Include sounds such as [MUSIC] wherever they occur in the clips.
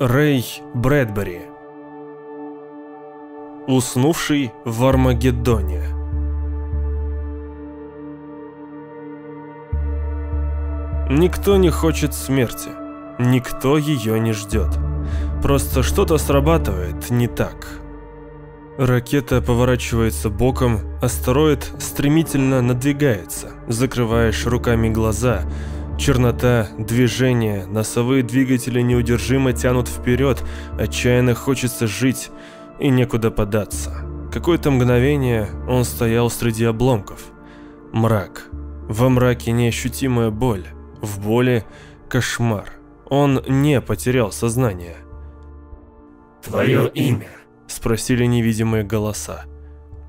Рэй Брэдбери Уснувший в Армагеддоне Никто не хочет смерти, никто ее не ждет. Просто что-то срабатывает не так. Ракета поворачивается боком, астероид стремительно надвигается, закрываешь руками глаза. Чернота, движение, носовые двигатели неудержимо тянут вперед, отчаянно хочется жить и некуда податься. Какое-то мгновение он стоял среди обломков. Мрак. Во мраке неощутимая боль. В боли кошмар. Он не потерял сознание. «Твое имя?» – спросили невидимые голоса.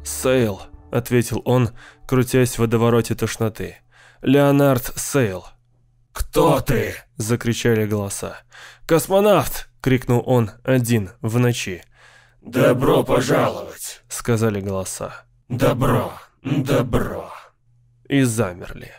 «Сейл», – ответил он, крутясь в водовороте тошноты. «Леонард Сейл». «Кто ты?» – закричали голоса. «Космонавт!» – крикнул он один в ночи. «Добро пожаловать!» – сказали голоса. «Добро, добро!» И замерли.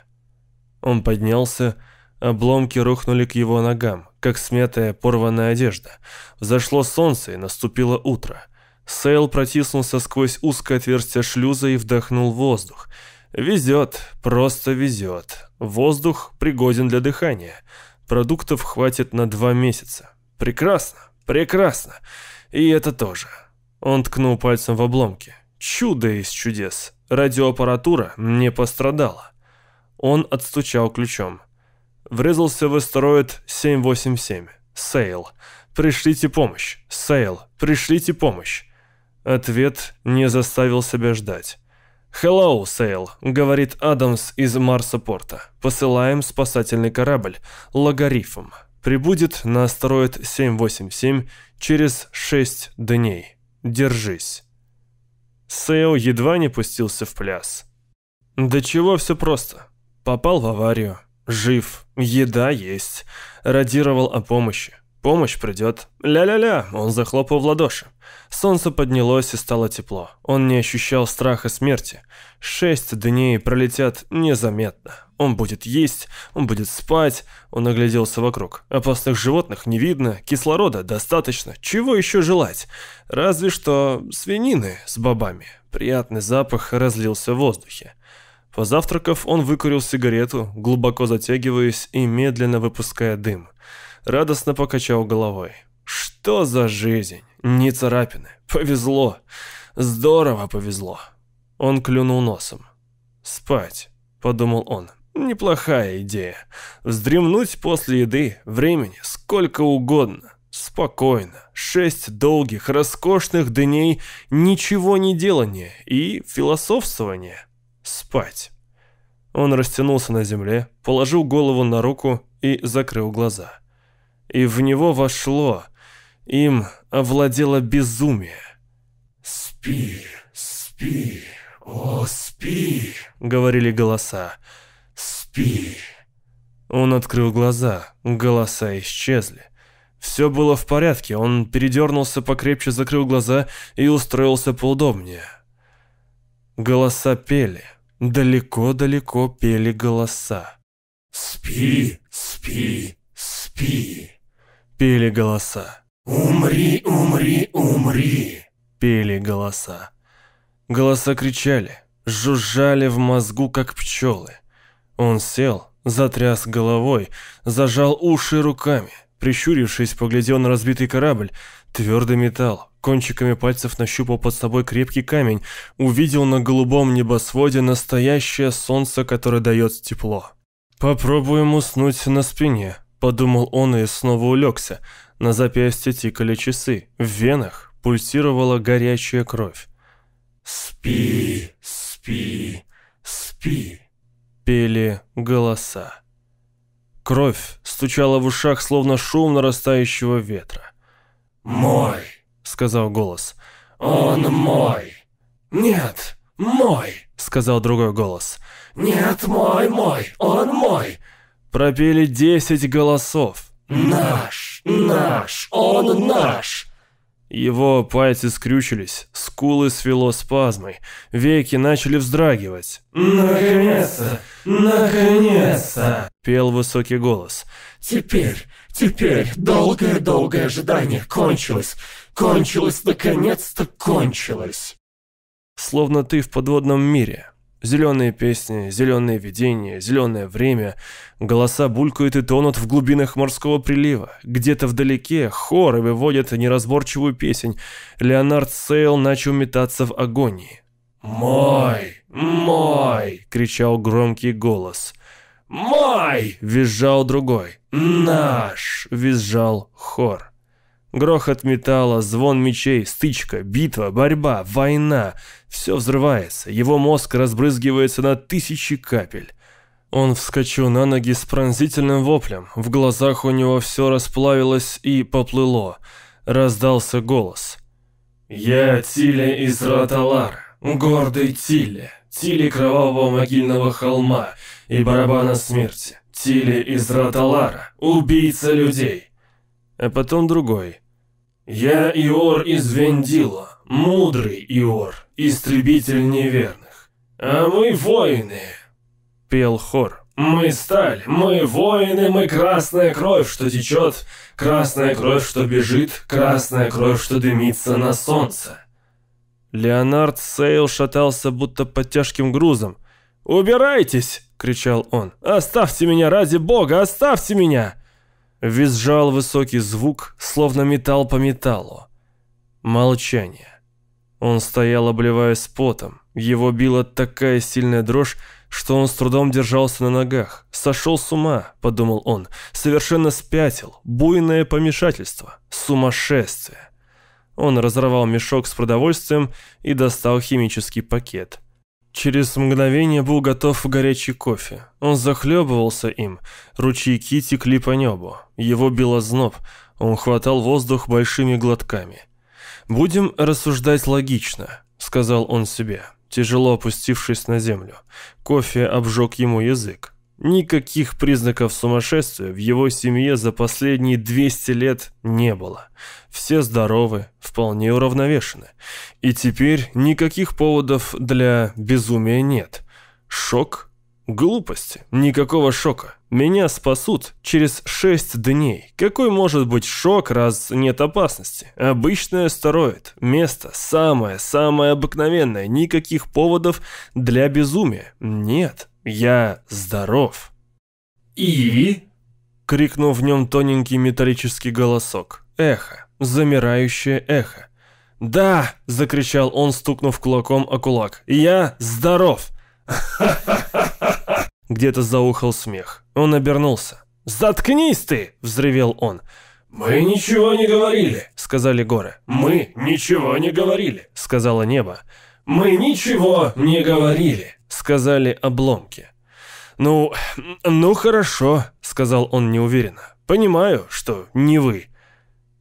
Он поднялся, обломки рухнули к его ногам, как смятая порванная одежда. Взошло солнце и наступило утро. Сейл протиснулся сквозь узкое отверстие шлюза и вдохнул воздух. Везет, просто везет. Воздух пригоден для дыхания. Продуктов хватит на два месяца. Прекрасно, прекрасно. И это тоже. Он ткнул пальцем в обломки. Чудо из чудес. Радиоаппаратура не пострадала. Он отстучал ключом. Врезался в астероид 787. Сейл. Пришлите помощь. Сейл. Пришлите помощь. Ответ не заставил себя ждать. «Hello, Сейл», — говорит Адамс из Марсопорта. «Посылаем спасательный корабль. Логарифм. Прибудет на астероид 787 через 6 дней. Держись». Сейл едва не пустился в пляс. «Да чего все просто. Попал в аварию. Жив. Еда есть. Радировал о помощи. Помощь придет. Ля-ля-ля, он захлопал в ладоши. Солнце поднялось и стало тепло. Он не ощущал страха смерти. Шесть дней пролетят незаметно. Он будет есть, он будет спать. Он огляделся вокруг. Опасных животных не видно, кислорода достаточно. Чего еще желать? Разве что свинины с бобами. Приятный запах разлился в воздухе. Позавтракав, он выкурил сигарету, глубоко затягиваясь и медленно выпуская дым радостно покачал головой. Что за жизнь? Не царапины. Повезло. Здорово повезло. Он клюнул носом. Спать, подумал он. Неплохая идея. Вздремнуть после еды, времени сколько угодно. Спокойно. Шесть долгих, роскошных дней ничего не делания и философствования. Спать. Он растянулся на земле, положил голову на руку и закрыл глаза и в него вошло, им овладело безумие. «Спи, спи, о, спи!» — говорили голоса. «Спи!» Он открыл глаза, голоса исчезли. Все было в порядке, он передернулся, покрепче закрыл глаза и устроился поудобнее. Голоса пели, далеко-далеко пели голоса. «Спи, спи, спи!» Пели голоса. «Умри, умри, умри!» Пели голоса. Голоса кричали, жужжали в мозгу, как пчелы. Он сел, затряс головой, зажал уши руками, прищурившись, поглядел на разбитый корабль, твердый металл, кончиками пальцев нащупал под собой крепкий камень, увидел на голубом небосводе настоящее солнце, которое дает тепло. Попробуем уснуть на спине, Подумал он и снова улегся. На запястье тикали часы. В венах пульсировала горячая кровь. «Спи, спи, спи», — пели голоса. Кровь стучала в ушах, словно шум нарастающего ветра. «Мой», — сказал голос. «Он мой». «Нет, мой», — сказал другой голос. «Нет, мой, мой, он мой». Пропели десять голосов. «Наш, наш, он наш!» Его пальцы скрючились, скулы свело спазмой, веки начали вздрагивать. «Наконец-то! Наконец-то!» — пел высокий голос. «Теперь, теперь долгое-долгое ожидание кончилось! Кончилось, наконец-то кончилось!» Словно ты в подводном мире, Зеленые песни, зеленые видения, зеленое время. Голоса булькают и тонут в глубинах морского прилива. Где-то вдалеке хоры выводят неразборчивую песнь. Леонард Сейл начал метаться в агонии. «Мой! Мой!» — кричал громкий голос. «Мой!» — визжал другой. «Наш!» — визжал хор. Грохот металла, звон мечей, стычка, битва, борьба, война. Все взрывается, его мозг разбрызгивается на тысячи капель. Он вскочил на ноги с пронзительным воплем. В глазах у него все расплавилось и поплыло. Раздался голос. «Я Тиле из Роталара, гордый Тиле, Тиле кровавого могильного холма и барабана смерти, Тиле из Роталара, убийца людей». А потом другой. «Я Иор из Вендила, мудрый Иор, истребитель неверных. А мы воины!» — пел хор. «Мы сталь, мы воины, мы красная кровь, что течет, красная кровь, что бежит, красная кровь, что дымится на солнце». Леонард Сейл шатался, будто под тяжким грузом. «Убирайтесь!» — кричал он. «Оставьте меня, ради бога, оставьте меня!» Визжал высокий звук, словно металл по металлу. Молчание. Он стоял, обливаясь потом. Его била такая сильная дрожь, что он с трудом держался на ногах. «Сошел с ума», — подумал он. «Совершенно спятил. Буйное помешательство. Сумасшествие». Он разорвал мешок с продовольствием и достал химический пакет. Через мгновение был готов горячий кофе. Он захлебывался им, ручейки текли по небу. Его било зноб, он хватал воздух большими глотками. «Будем рассуждать логично», — сказал он себе, тяжело опустившись на землю. Кофе обжег ему язык. Никаких признаков сумасшествия в его семье за последние 200 лет не было. Все здоровы, вполне уравновешены. И теперь никаких поводов для безумия нет. Шок? Глупости. Никакого шока. Меня спасут через шесть дней. Какой может быть шок, раз нет опасности? Обычный астероид. Место самое-самое обыкновенное. Никаких поводов для безумия. Нет. Я здоров. «И?» — крикнул в нем тоненький металлический голосок. Эхо. Замирающее эхо. «Да!» — закричал он, стукнув кулаком о кулак. «Я здоров!» [LAUGHS] Где-то заухал смех. Он обернулся. «Заткнись ты!» — взревел он. «Мы ничего не говорили», — сказали горы. «Мы ничего не говорили», — сказала небо. «Мы ничего не говорили» сказали обломки. «Ну, ну хорошо», — сказал он неуверенно. «Понимаю, что не вы».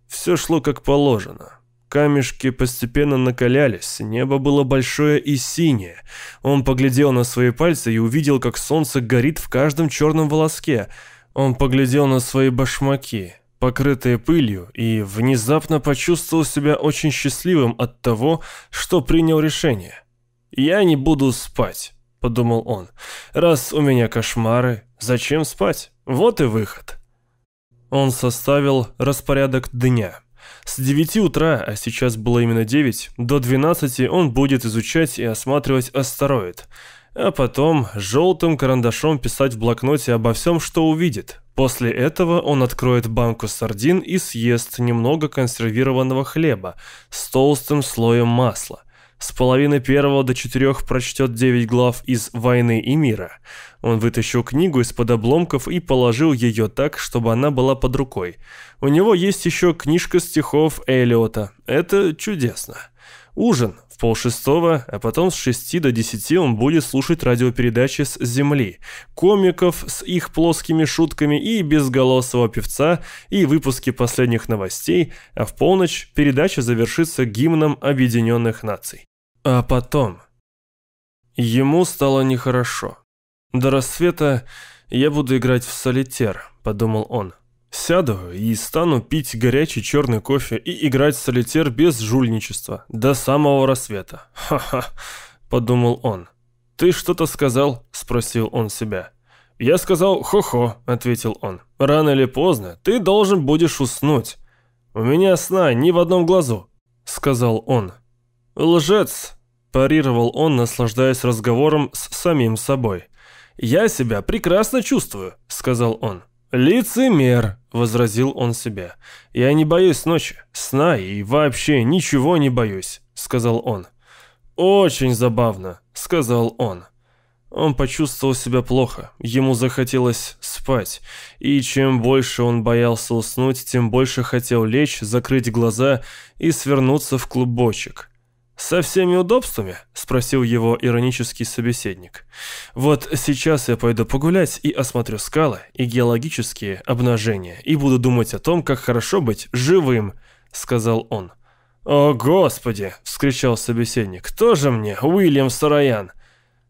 Все шло как положено. Камешки постепенно накалялись, небо было большое и синее. Он поглядел на свои пальцы и увидел, как солнце горит в каждом черном волоске. Он поглядел на свои башмаки, покрытые пылью, и внезапно почувствовал себя очень счастливым от того, что принял решение. «Я не буду спать» подумал он. «Раз у меня кошмары, зачем спать? Вот и выход». Он составил распорядок дня. С 9 утра, а сейчас было именно 9, до 12 он будет изучать и осматривать астероид. А потом желтым карандашом писать в блокноте обо всем, что увидит. После этого он откроет банку сардин и съест немного консервированного хлеба с толстым слоем масла. С половины первого до четырех прочтет девять глав из «Войны и мира». Он вытащил книгу из-под обломков и положил ее так, чтобы она была под рукой. У него есть еще книжка стихов Эллиота. Это чудесно. Ужин в полшестого, а потом с шести до десяти он будет слушать радиопередачи с Земли, комиков с их плоскими шутками и безголосого певца, и выпуски последних новостей, а в полночь передача завершится гимном Объединенных Наций. А потом... Ему стало нехорошо. До рассвета я буду играть в солитер, подумал он. Сяду и стану пить горячий черный кофе и играть в солитер без жульничества до самого рассвета. Ха-ха, подумал он. «Ты что-то сказал?» – спросил он себя. «Я сказал «хо-хо», – ответил он. «Рано или поздно ты должен будешь уснуть». «У меня сна ни в одном глазу», – сказал он. «Лжец», – парировал он, наслаждаясь разговором с самим собой. «Я себя прекрасно чувствую», – сказал он. «Лицемер», — возразил он себе. «Я не боюсь ночи, сна и вообще ничего не боюсь», — сказал он. «Очень забавно», — сказал он. Он почувствовал себя плохо, ему захотелось спать, и чем больше он боялся уснуть, тем больше хотел лечь, закрыть глаза и свернуться в клубочек. «Со всеми удобствами?» – спросил его иронический собеседник. «Вот сейчас я пойду погулять и осмотрю скалы и геологические обнажения, и буду думать о том, как хорошо быть живым», – сказал он. «О, Господи!» – вскричал собеседник. «Кто же мне, Уильям Сараян?»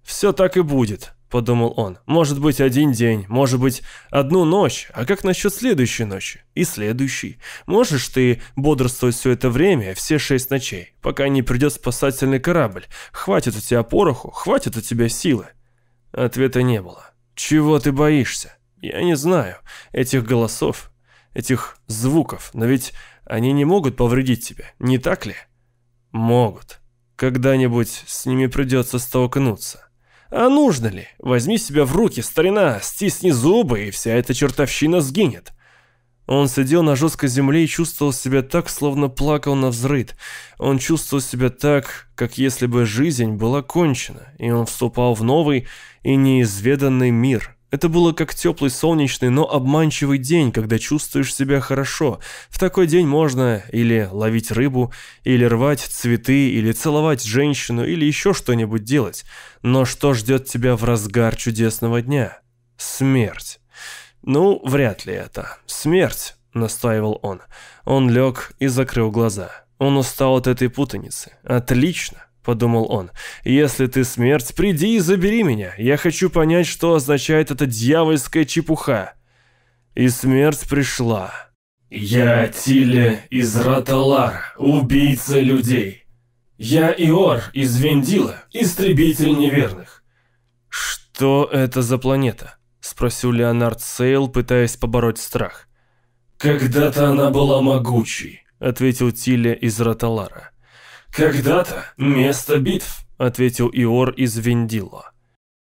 «Все так и будет», — подумал он. «Может быть, один день, может быть, одну ночь. А как насчет следующей ночи? И следующей? Можешь ты бодрствовать все это время, все шесть ночей, пока не придет спасательный корабль? Хватит у тебя пороху, хватит у тебя силы?» Ответа не было. «Чего ты боишься?» «Я не знаю. Этих голосов, этих звуков, но ведь они не могут повредить тебе, не так ли? Могут. Когда-нибудь с ними придется столкнуться. А нужно ли? Возьми себя в руки, старина, стисни зубы, и вся эта чертовщина сгинет. Он сидел на жесткой земле и чувствовал себя так, словно плакал на взрыд. Он чувствовал себя так, как если бы жизнь была кончена, и он вступал в новый и неизведанный мир. Это было как теплый солнечный, но обманчивый день, когда чувствуешь себя хорошо. В такой день можно или ловить рыбу, или рвать цветы, или целовать женщину, или еще что-нибудь делать. Но что ждет тебя в разгар чудесного дня? Смерть. Ну, вряд ли это. Смерть, настаивал он. Он лег и закрыл глаза. Он устал от этой путаницы. Отлично подумал он. «Если ты смерть, приди и забери меня. Я хочу понять, что означает эта дьявольская чепуха». И смерть пришла. «Я Тиле из Раталара, убийца людей. Я Иор из Вендила, истребитель неверных». «Что это за планета?» – спросил Леонард Сейл, пытаясь побороть страх. «Когда-то она была могучей», – ответил Тиле из Раталара. «Когда-то место битв», — ответил Иор из Вендила.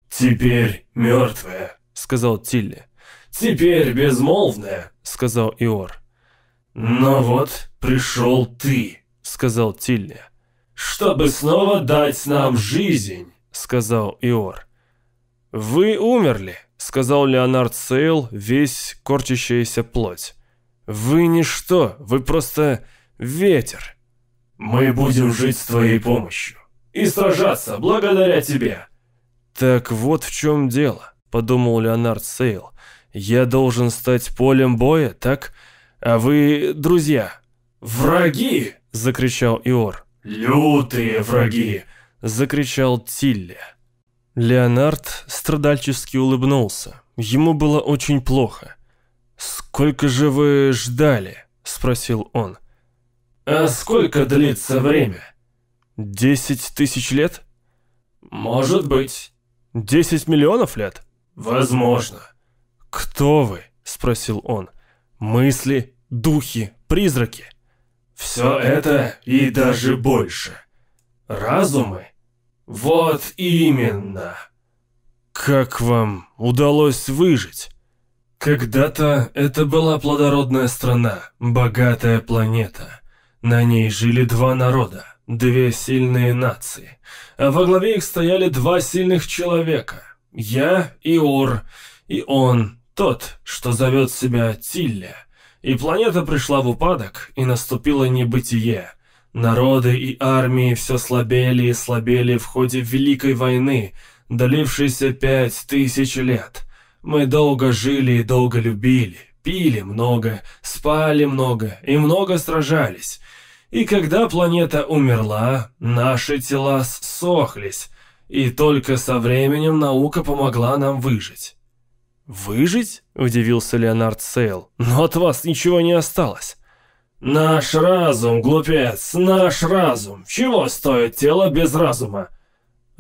«Теперь мертвая», — сказал Тилли. «Теперь безмолвная», — сказал Иор. «Но вот пришел ты», — сказал Тилли. «Чтобы снова дать нам жизнь», — сказал Иор. «Вы умерли», — сказал Леонард Сейл, весь корчащаяся плоть. «Вы ничто, вы просто ветер». Мы будем жить с твоей помощью и сражаться благодаря тебе. Так вот в чем дело, подумал Леонард Сейл. Я должен стать полем боя, так? А вы друзья? Враги! закричал Иор. Лютые враги! закричал Тилли. Леонард страдальчески улыбнулся. Ему было очень плохо. «Сколько же вы ждали?» – спросил он. А сколько длится время? Десять тысяч лет? Может быть. Десять миллионов лет? Возможно. Кто вы? Спросил он. Мысли, духи, призраки. Все это и даже больше. Разумы? Вот именно. Как вам удалось выжить? Когда-то это была плодородная страна, богатая планета. На ней жили два народа, две сильные нации, а во главе их стояли два сильных человека. Я и Ор, и он, тот, что зовет себя Тилля. И планета пришла в упадок, и наступило небытие. Народы и армии все слабели и слабели в ходе Великой войны, долившейся пять тысяч лет. Мы долго жили и долго любили, пили много, спали много и много сражались. И когда планета умерла, наши тела ссохлись, и только со временем наука помогла нам выжить. «Выжить?» – удивился Леонард Сейл. «Но от вас ничего не осталось». «Наш разум, глупец, наш разум. Чего стоит тело без разума?»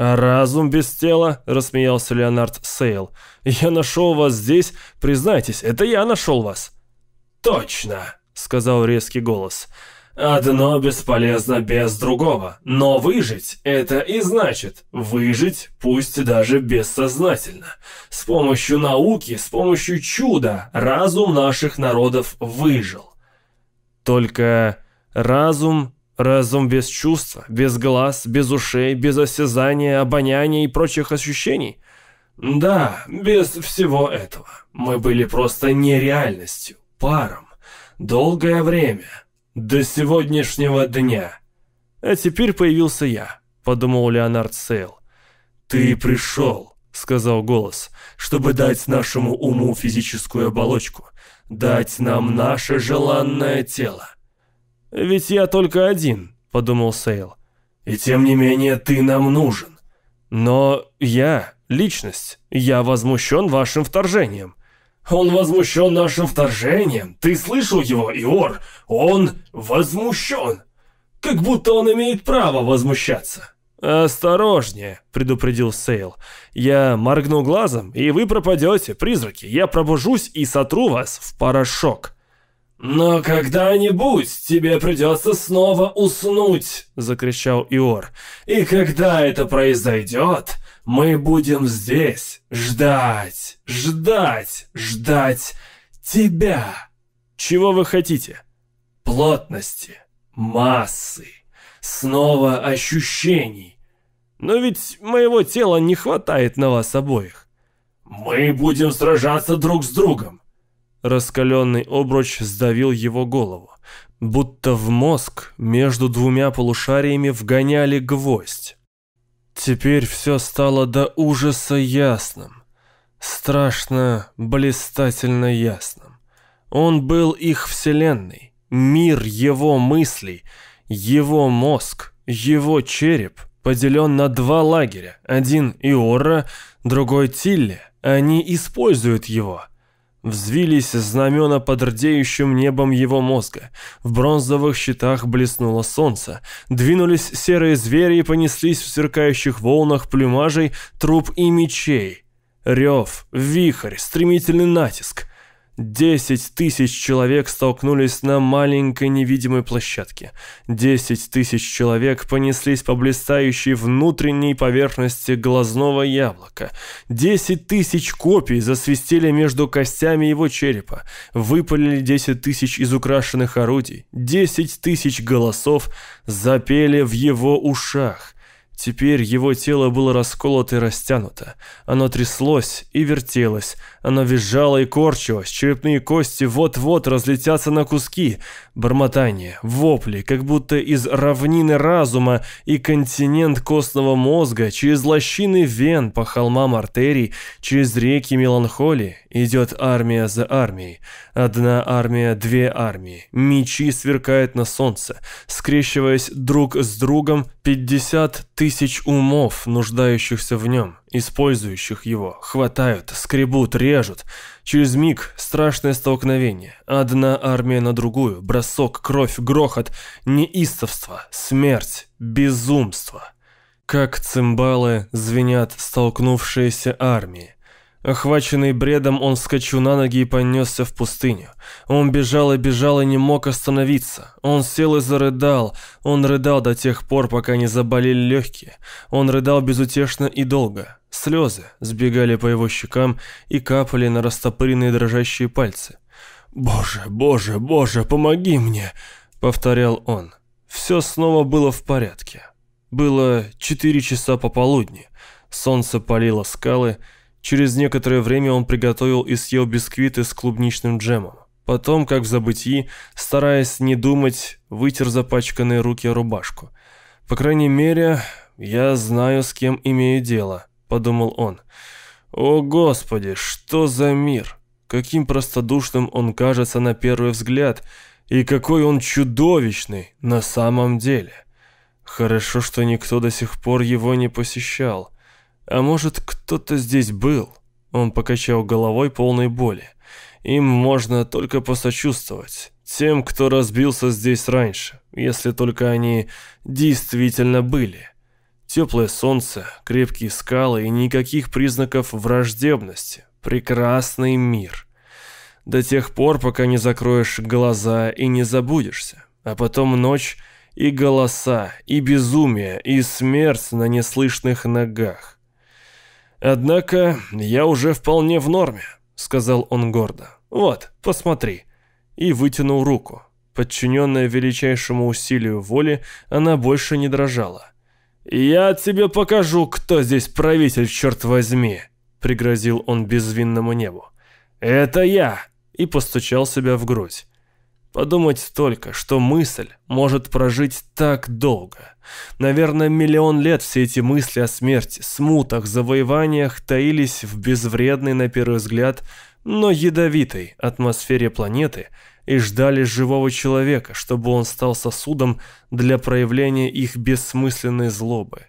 «А разум без тела?» – рассмеялся Леонард Сейл. «Я нашел вас здесь. Признайтесь, это я нашел вас». «Точно», – сказал резкий голос. «Одно бесполезно без другого. Но выжить – это и значит выжить, пусть даже бессознательно. С помощью науки, с помощью чуда разум наших народов выжил». «Только разум Разум без чувства, без глаз, без ушей, без осязания, обоняния и прочих ощущений? Да, без всего этого. Мы были просто нереальностью, паром. Долгое время. До сегодняшнего дня. А теперь появился я, подумал Леонард Сейл. Ты пришел, сказал голос, чтобы дать нашему уму физическую оболочку, дать нам наше желанное тело. «Ведь я только один», — подумал Сейл. «И тем не менее ты нам нужен». «Но я — личность. Я возмущен вашим вторжением». «Он возмущен нашим вторжением? Ты слышал его, Иор? Он возмущен. Как будто он имеет право возмущаться». «Осторожнее», — предупредил Сейл. «Я моргну глазом, и вы пропадете, призраки. Я пробужусь и сотру вас в порошок». «Но когда-нибудь тебе придется снова уснуть!» — закричал Иор. «И когда это произойдет, мы будем здесь ждать, ждать, ждать тебя!» «Чего вы хотите?» «Плотности, массы, снова ощущений!» «Но ведь моего тела не хватает на вас обоих!» «Мы будем сражаться друг с другом!» Раскаленный обруч сдавил его голову, будто в мозг между двумя полушариями вгоняли гвоздь. Теперь все стало до ужаса ясным, страшно, блистательно ясным. Он был их вселенной, мир его мыслей, его мозг, его череп поделен на два лагеря, один Иора, другой Тилли. Они используют его – Взвились знамена под рдеющим небом его мозга. В бронзовых щитах блеснуло солнце. Двинулись серые звери и понеслись в сверкающих волнах плюмажей труп и мечей. Рев, вихрь, стремительный натиск. Десять тысяч человек столкнулись на маленькой невидимой площадке. Десять тысяч человек понеслись по блистающей внутренней поверхности глазного яблока. Десять тысяч копий засвистели между костями его черепа. Выпалили десять тысяч из украшенных орудий. Десять тысяч голосов запели в его ушах. Теперь его тело было расколото и растянуто. Оно тряслось и вертелось. Оно визжало и корчилось. Черепные кости вот-вот разлетятся на куски. Бормотание, вопли, как будто из равнины разума и континент костного мозга, через лощины вен по холмам артерий, через реки меланхолии, идет армия за армией. Одна армия, две армии. Мечи сверкают на солнце. Скрещиваясь друг с другом, пятьдесят тысяч умов, нуждающихся в нем, использующих его, хватают, скребут, режут. Через миг страшное столкновение. Одна армия на другую, бросок, кровь, грохот, неистовство, смерть, безумство. Как цимбалы звенят столкнувшиеся армии. Охваченный бредом, он вскочил на ноги и понесся в пустыню. Он бежал и бежал и не мог остановиться. Он сел и зарыдал. Он рыдал до тех пор, пока не заболели легкие. Он рыдал безутешно и долго. Слезы сбегали по его щекам и капали на растопыренные дрожащие пальцы. «Боже, боже, боже, помоги мне!» — повторял он. Все снова было в порядке. Было четыре часа пополудни. Солнце палило скалы, Через некоторое время он приготовил и съел бисквиты с клубничным джемом. Потом, как в забытии, стараясь не думать, вытер запачканные руки рубашку. «По крайней мере, я знаю, с кем имею дело», — подумал он. «О, Господи, что за мир! Каким простодушным он кажется на первый взгляд, и какой он чудовищный на самом деле! Хорошо, что никто до сих пор его не посещал». А может, кто-то здесь был? Он покачал головой полной боли. Им можно только посочувствовать. Тем, кто разбился здесь раньше, если только они действительно были. Теплое солнце, крепкие скалы и никаких признаков враждебности. Прекрасный мир. До тех пор, пока не закроешь глаза и не забудешься. А потом ночь и голоса, и безумие, и смерть на неслышных ногах. «Однако я уже вполне в норме», — сказал он гордо. «Вот, посмотри». И вытянул руку. Подчиненная величайшему усилию воли, она больше не дрожала. «Я тебе покажу, кто здесь правитель, черт возьми!» — пригрозил он безвинному небу. «Это я!» — и постучал себя в грудь. Подумать только, что мысль может прожить так долго. Наверное, миллион лет все эти мысли о смерти, смутах, завоеваниях таились в безвредной, на первый взгляд, но ядовитой атмосфере планеты и ждали живого человека, чтобы он стал сосудом для проявления их бессмысленной злобы.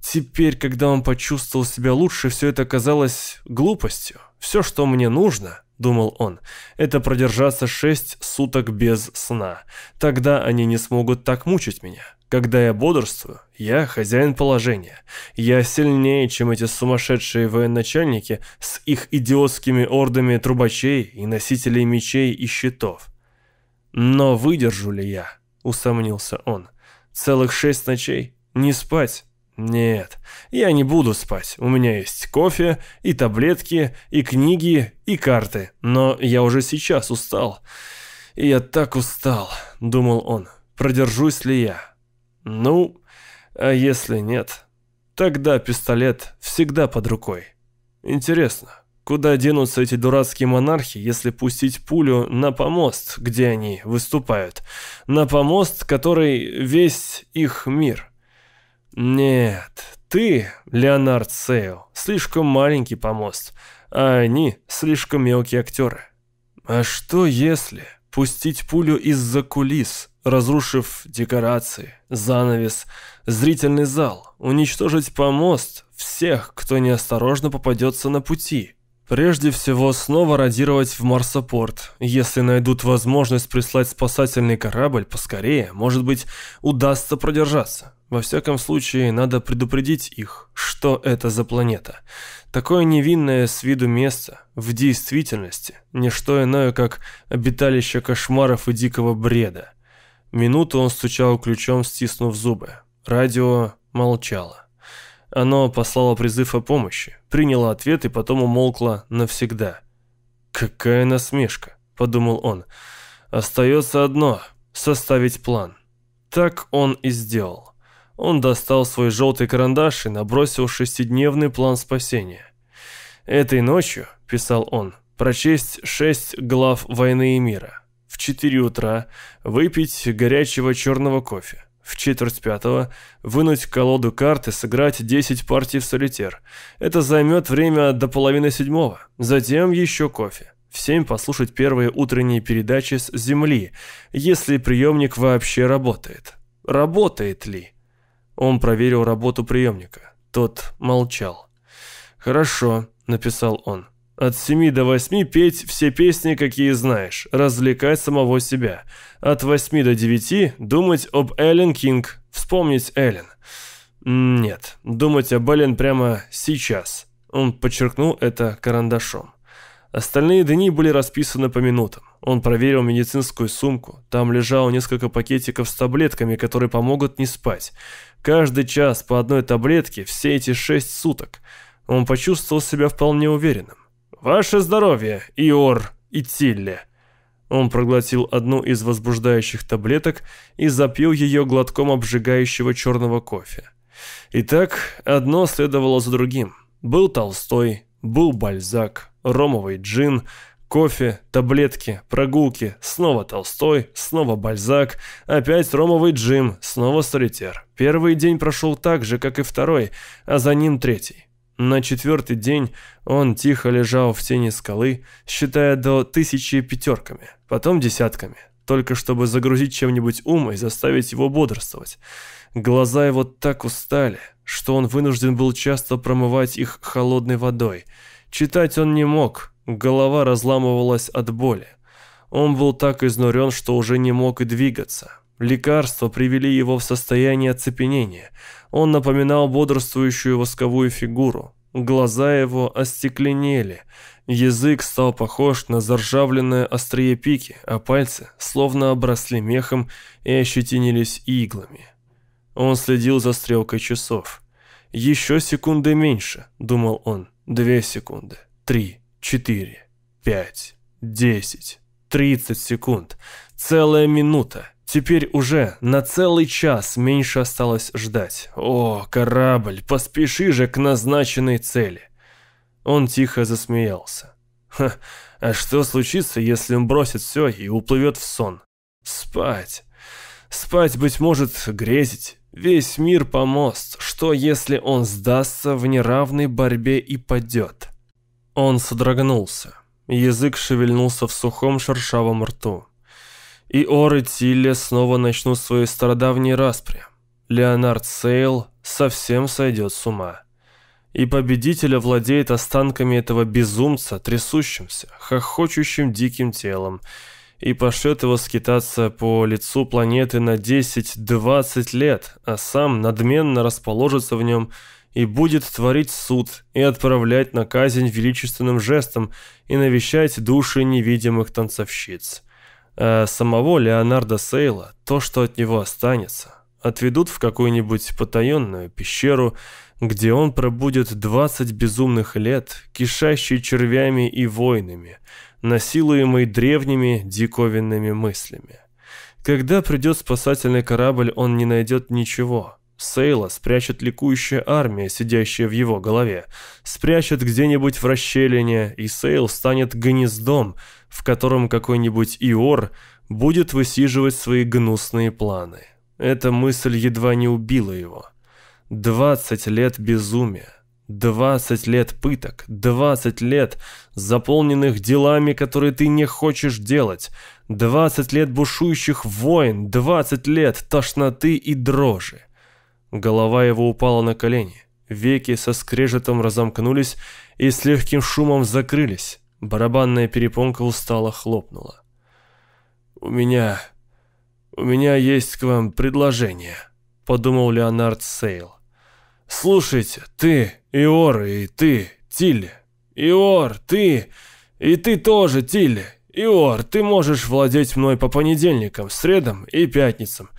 Теперь, когда он почувствовал себя лучше, все это казалось глупостью. Все, что мне нужно, — думал он, — это продержаться шесть суток без сна. Тогда они не смогут так мучить меня. Когда я бодрствую, я хозяин положения. Я сильнее, чем эти сумасшедшие военачальники с их идиотскими ордами трубачей и носителей мечей и щитов. Но выдержу ли я? Усомнился он. Целых шесть ночей? Не спать? Нет, я не буду спать. У меня есть кофе, и таблетки, и книги, и карты. Но я уже сейчас устал. И я так устал, думал он. Продержусь ли я? Ну, а если нет? Тогда пистолет всегда под рукой. Интересно, куда денутся эти дурацкие монархи, если пустить пулю на помост, где они выступают? На помост, который весь их мир. «Нет, ты, Леонард Сейл, слишком маленький помост, а они слишком мелкие актеры. А что если пустить пулю из-за кулис, разрушив декорации, занавес, зрительный зал, уничтожить помост, всех, кто неосторожно попадется на пути?» Прежде всего, снова радировать в Марсопорт. Если найдут возможность прислать спасательный корабль поскорее, может быть, удастся продержаться. Во всяком случае, надо предупредить их, что это за планета. Такое невинное с виду место, в действительности, не что иное, как обиталище кошмаров и дикого бреда. Минуту он стучал ключом, стиснув зубы. Радио молчало. Оно послало призыв о помощи, приняло ответ и потом умолкло навсегда. «Какая насмешка», — подумал он. «Остается одно — составить план». Так он и сделал. Он достал свой желтый карандаш и набросил шестидневный план спасения. «Этой ночью», — писал он, — «прочесть шесть глав «Войны и мира». В четыре утра выпить горячего черного кофе в четверть пятого вынуть колоду карт и сыграть 10 партий в солитер. Это займет время до половины седьмого. Затем еще кофе. В семь послушать первые утренние передачи с Земли, если приемник вообще работает. Работает ли? Он проверил работу приемника. Тот молчал. «Хорошо», — написал он. От семи до восьми петь все песни, какие знаешь, развлекать самого себя. От восьми до девяти думать об Эллен Кинг, вспомнить Эллен. Нет, думать об Эллен прямо сейчас. Он подчеркнул это карандашом. Остальные дни были расписаны по минутам. Он проверил медицинскую сумку. Там лежало несколько пакетиков с таблетками, которые помогут не спать. Каждый час по одной таблетке все эти шесть суток. Он почувствовал себя вполне уверенным. «Ваше здоровье, Иор и Тилле!» Он проглотил одну из возбуждающих таблеток и запил ее глотком обжигающего черного кофе. Итак, одно следовало за другим. Был Толстой, был Бальзак, ромовый джин, кофе, таблетки, прогулки, снова Толстой, снова Бальзак, опять ромовый джин, снова солитер. Первый день прошел так же, как и второй, а за ним третий. На четвертый день он тихо лежал в тени скалы, считая до тысячи пятерками, потом десятками, только чтобы загрузить чем-нибудь ум и заставить его бодрствовать. Глаза его так устали, что он вынужден был часто промывать их холодной водой. Читать он не мог, голова разламывалась от боли. Он был так изнурен, что уже не мог и двигаться. Лекарства привели его в состояние оцепенения. Он напоминал бодрствующую восковую фигуру. Глаза его остекленели. Язык стал похож на заржавленное острие пики, а пальцы словно обросли мехом и ощетинились иглами. Он следил за стрелкой часов. «Еще секунды меньше», — думал он. «Две секунды. Три. Четыре. Пять. Десять. Тридцать секунд. Целая минута. Теперь уже на целый час меньше осталось ждать. О, корабль, поспеши же к назначенной цели. Он тихо засмеялся. Ха, а что случится, если он бросит все и уплывет в сон? Спать. Спать, быть может, грезить. Весь мир помост. Что, если он сдастся в неравной борьбе и падет? Он содрогнулся. Язык шевельнулся в сухом шершавом рту. И Ор и Тилле снова начнут свои стародавние распри. Леонард Сейл совсем сойдет с ума. И победитель владеет останками этого безумца, трясущимся, хохочущим диким телом, и пошлет его скитаться по лицу планеты на 10-20 лет, а сам надменно расположится в нем и будет творить суд и отправлять на казнь величественным жестом и навещать души невидимых танцовщиц а самого Леонарда Сейла, то, что от него останется, отведут в какую-нибудь потаенную пещеру, где он пробудет 20 безумных лет, кишащий червями и войнами, насилуемый древними диковинными мыслями. Когда придет спасательный корабль, он не найдет ничего. Сейла спрячет ликующая армия, сидящая в его голове, спрячет где-нибудь в расщелине, и Сейл станет гнездом, в котором какой-нибудь Иор будет высиживать свои гнусные планы. Эта мысль едва не убила его. Двадцать лет безумия. Двадцать лет пыток, двадцать лет, заполненных делами, которые ты не хочешь делать, двадцать лет бушующих войн, двадцать лет тошноты и дрожи. Голова его упала на колени, веки со скрежетом разомкнулись и с легким шумом закрылись. Барабанная перепонка устало хлопнула. «У меня... у меня есть к вам предложение», — подумал Леонард Сейл. «Слушайте, ты, Иор, и ты, Тилли. Иор, ты, и ты тоже, Тилли. Иор, ты можешь владеть мной по понедельникам, средам и пятницам.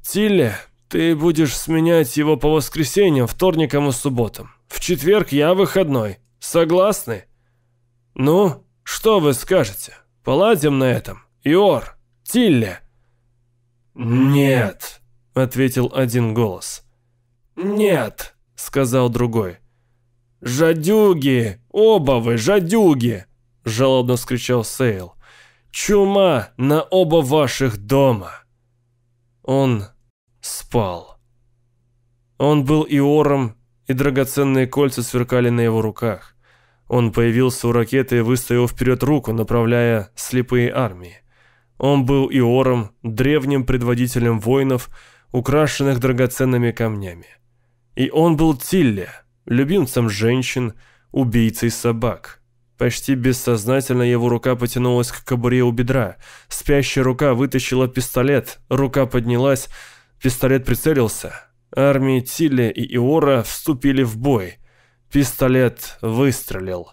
Тилли, ты будешь сменять его по воскресеньям, вторникам и субботам. В четверг я выходной. Согласны?» «Ну, что вы скажете? Поладим на этом? Иор, Тилле?» «Нет», — ответил один голос. «Нет», — сказал другой. «Жадюги! Оба вы жадюги!» — жалобно скричал Сейл. «Чума на оба ваших дома!» Он спал. Он был Иором, и драгоценные кольца сверкали на его руках. Он появился у ракеты и выставил вперед руку, направляя слепые армии. Он был Иором, древним предводителем воинов, украшенных драгоценными камнями. И он был Тилле, любимцем женщин, убийцей собак. Почти бессознательно его рука потянулась к кобуре у бедра. Спящая рука вытащила пистолет, рука поднялась, пистолет прицелился. Армии Тилле и Иора вступили в бой. Пистолет выстрелил.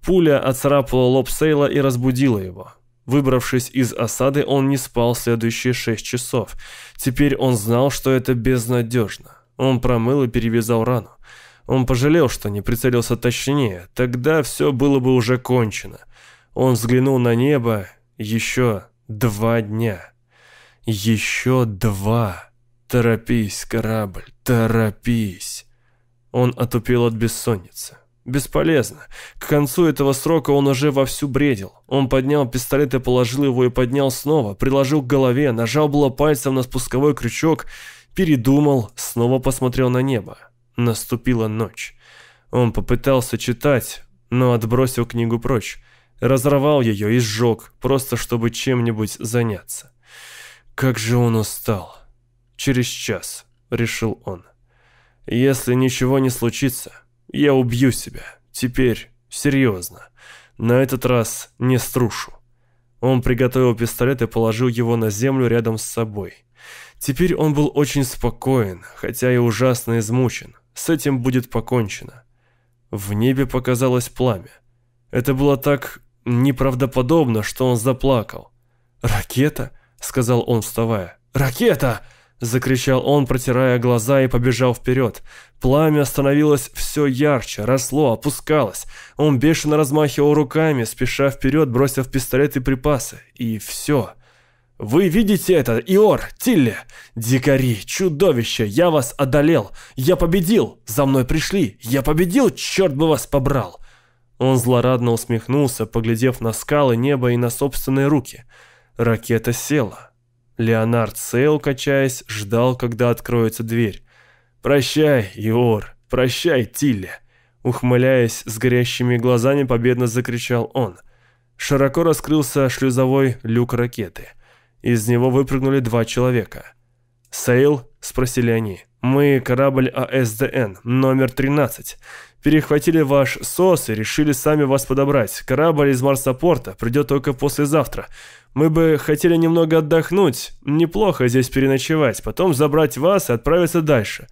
Пуля оцарапала лоб Сейла и разбудила его. Выбравшись из осады, он не спал следующие шесть часов. Теперь он знал, что это безнадежно. Он промыл и перевязал рану. Он пожалел, что не прицелился точнее. Тогда все было бы уже кончено. Он взглянул на небо. Еще два дня. Еще два. Торопись, корабль, торопись. Он отупел от бессонницы. Бесполезно. К концу этого срока он уже вовсю бредил. Он поднял пистолет и положил его и поднял снова, приложил к голове, нажал было пальцем на спусковой крючок, передумал, снова посмотрел на небо. Наступила ночь. Он попытался читать, но отбросил книгу прочь. Разорвал ее и сжег, просто чтобы чем-нибудь заняться. Как же он устал. Через час, решил он. Если ничего не случится, я убью себя. Теперь, Серьезно. На этот раз не струшу. Он приготовил пистолет и положил его на землю рядом с собой. Теперь он был очень спокоен, хотя и ужасно измучен. С этим будет покончено. В небе показалось пламя. Это было так неправдоподобно, что он заплакал. «Ракета?» — сказал он, вставая. «Ракета!» — закричал он, протирая глаза и побежал вперед. Пламя становилось все ярче, росло, опускалось. Он бешено размахивал руками, спеша вперед, бросив пистолет и припасы. И все. «Вы видите это, Иор, Тилле? Дикари, чудовище, я вас одолел! Я победил! За мной пришли! Я победил, черт бы вас побрал!» Он злорадно усмехнулся, поглядев на скалы, небо и на собственные руки. Ракета села. Леонард Сейл, качаясь, ждал, когда откроется дверь. «Прощай, Иор, прощай, Тилле!» Ухмыляясь с горящими глазами, победно закричал он. Широко раскрылся шлюзовой люк ракеты – из него выпрыгнули два человека. «Сейл?» – спросили они. «Мы корабль АСДН, номер 13. Перехватили ваш СОС и решили сами вас подобрать. Корабль из Марсопорта придет только послезавтра. Мы бы хотели немного отдохнуть, неплохо здесь переночевать, потом забрать вас и отправиться дальше».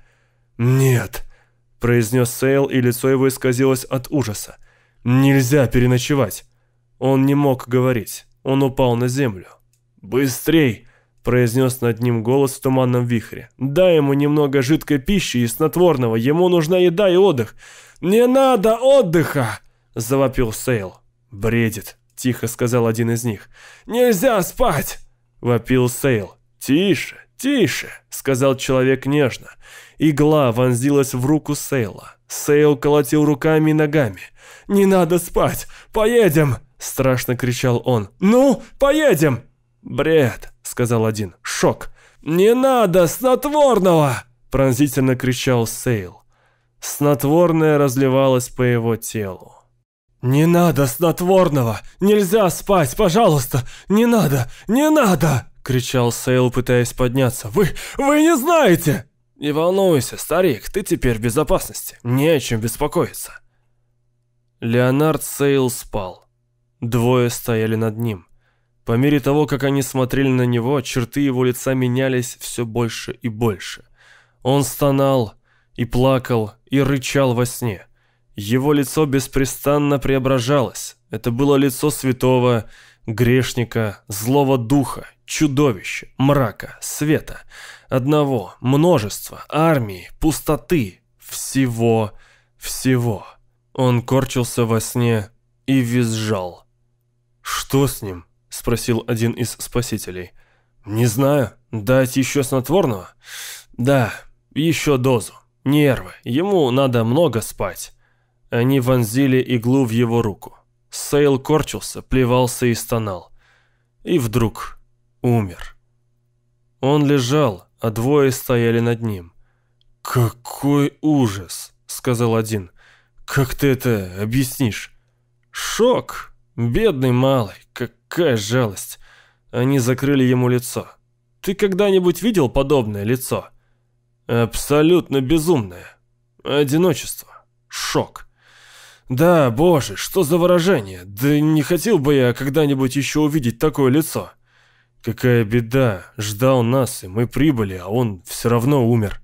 «Нет», – произнес Сейл, и лицо его исказилось от ужаса. «Нельзя переночевать». Он не мог говорить. Он упал на землю. «Быстрей!» – произнес над ним голос в туманном вихре. «Дай ему немного жидкой пищи и снотворного, ему нужна еда и отдых». «Не надо отдыха!» – завопил Сейл. «Бредит», – тихо сказал один из них. «Нельзя спать!» – вопил Сейл. «Тише, тише!» – сказал человек нежно. Игла вонзилась в руку Сейла. Сейл колотил руками и ногами. «Не надо спать! Поедем!» – страшно кричал он. «Ну, поедем!» «Бред», — сказал один. «Шок». «Не надо снотворного!» — пронзительно кричал Сейл. Снотворное разливалось по его телу. «Не надо снотворного! Нельзя спать, пожалуйста! Не надо! Не надо!» — кричал Сейл, пытаясь подняться. «Вы... вы не знаете!» «Не волнуйся, старик, ты теперь в безопасности. Не о чем беспокоиться». Леонард Сейл спал. Двое стояли над ним. По мере того, как они смотрели на него, черты его лица менялись все больше и больше. Он стонал и плакал и рычал во сне. Его лицо беспрестанно преображалось. Это было лицо святого, грешника, злого духа, чудовища, мрака, света, одного, множества, армии, пустоты, всего, всего. Он корчился во сне и визжал. Что с ним? — спросил один из спасителей. «Не знаю. Дать еще снотворного?» «Да, еще дозу. Нервы. Ему надо много спать». Они вонзили иглу в его руку. Сейл корчился, плевался и стонал. И вдруг умер. Он лежал, а двое стояли над ним. «Какой ужас!» — сказал один. «Как ты это объяснишь?» «Шок!» Бедный малый, какая жалость. Они закрыли ему лицо. Ты когда-нибудь видел подобное лицо? Абсолютно безумное. Одиночество. Шок. Да, боже, что за выражение. Да не хотел бы я когда-нибудь еще увидеть такое лицо. Какая беда. Ждал нас, и мы прибыли, а он все равно умер.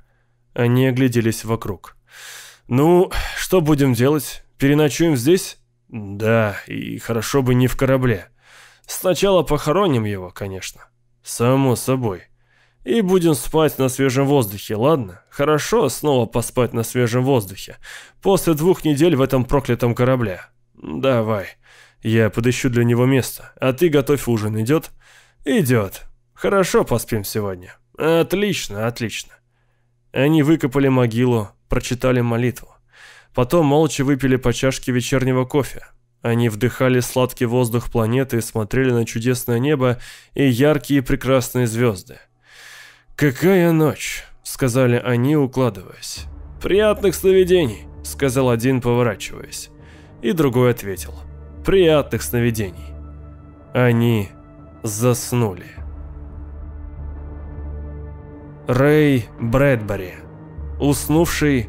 Они огляделись вокруг. Ну, что будем делать? Переночуем здесь? Да, и хорошо бы не в корабле. Сначала похороним его, конечно. Само собой. И будем спать на свежем воздухе, ладно? Хорошо снова поспать на свежем воздухе. После двух недель в этом проклятом корабле. Давай. Я подыщу для него место. А ты готовь ужин, идет? Идет. Хорошо поспим сегодня. Отлично, отлично. Они выкопали могилу, прочитали молитву. Потом молча выпили по чашке вечернего кофе. Они вдыхали сладкий воздух планеты смотрели на чудесное небо и яркие прекрасные звезды. «Какая ночь!» — сказали они, укладываясь. «Приятных сновидений!» — сказал один, поворачиваясь. И другой ответил. «Приятных сновидений!» Они заснули. Рэй Брэдбери, уснувший